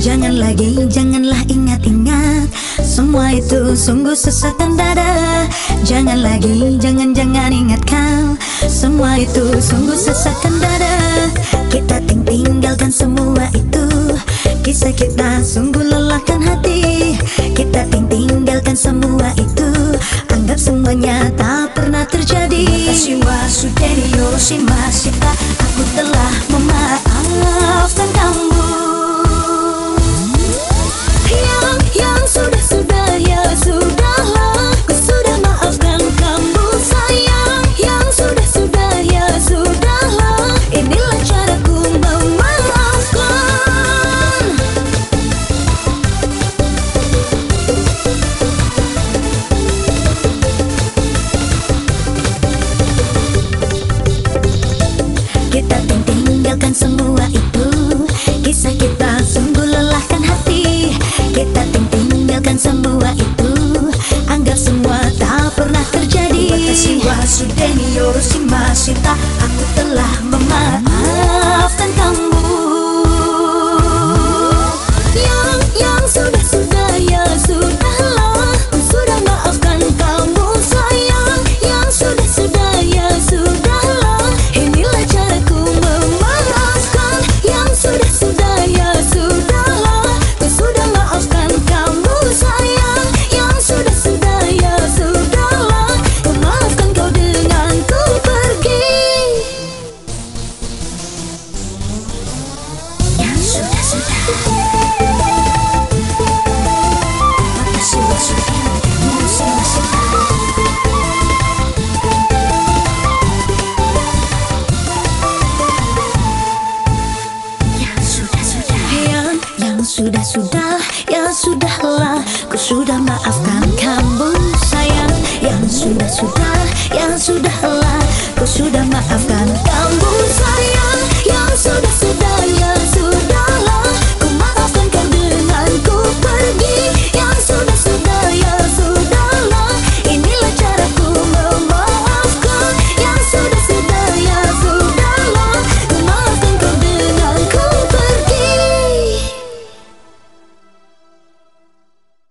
Jangan lagi, janganlah ingat-ingat. Semua itu sungguh sesatan dada. Jangan lagi, jangan-jangan ingat kau. Semua itu sungguh sesatan dada. Kita ting tinggalkan semua itu. Kisah kita sungguh lelahkan hati. Kita ting tinggalkan semua itu. Anggap semuanya tak pernah terjadi. Siwa sudeni Hiroshima Sita Aku telah memaafkan tinggalkan semua itu. Kisah kita sungguh lelahkan hati. Kita ting- tinggalkan semua itu. Anggap semua tak pernah terjadi. Watashi wa sudeni Hiroshima Shita Aku telah memaafkan sudah ya sudahlah ku sudah maafkan kamu